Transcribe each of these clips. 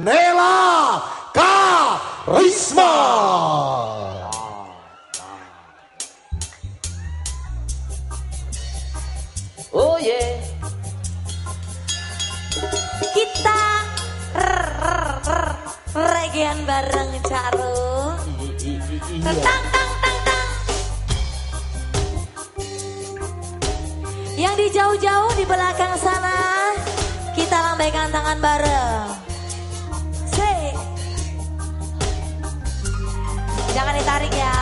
Nela Karisma. Oh yeah. Kita regian bareng Caro. Tang tang tang tang. Yang di jauh-jauh di belakang sana kita lambaikan tangan bareng. Jangan ditarik ya.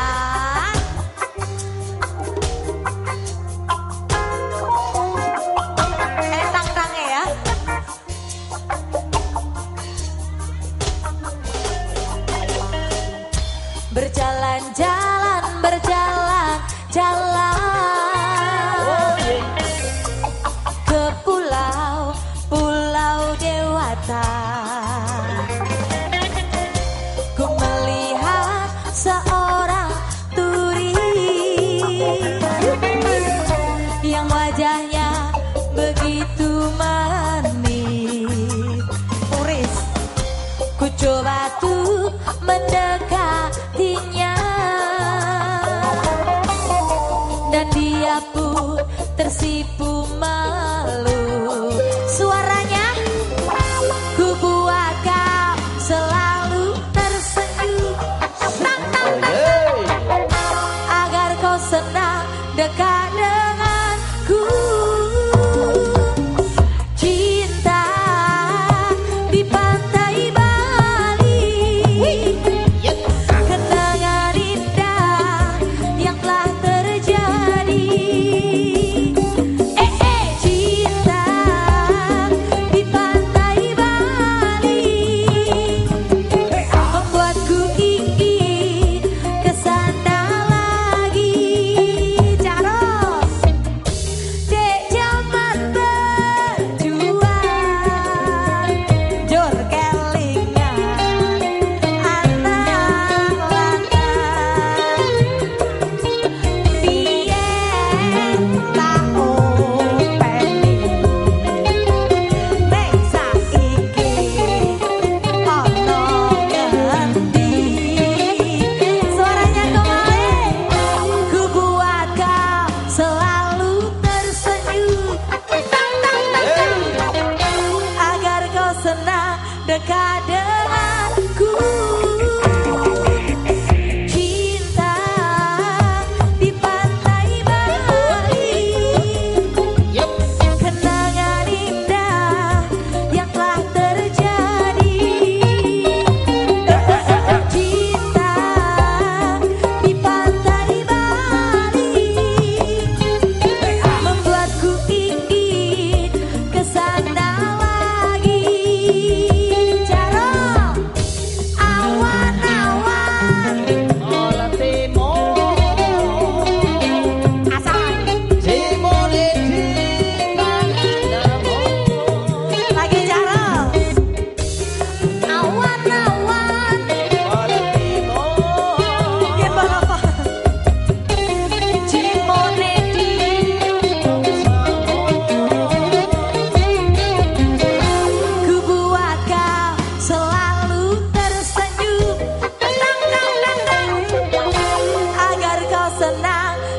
batu mendekatinya Dan dia pun tersipu malu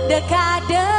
dekade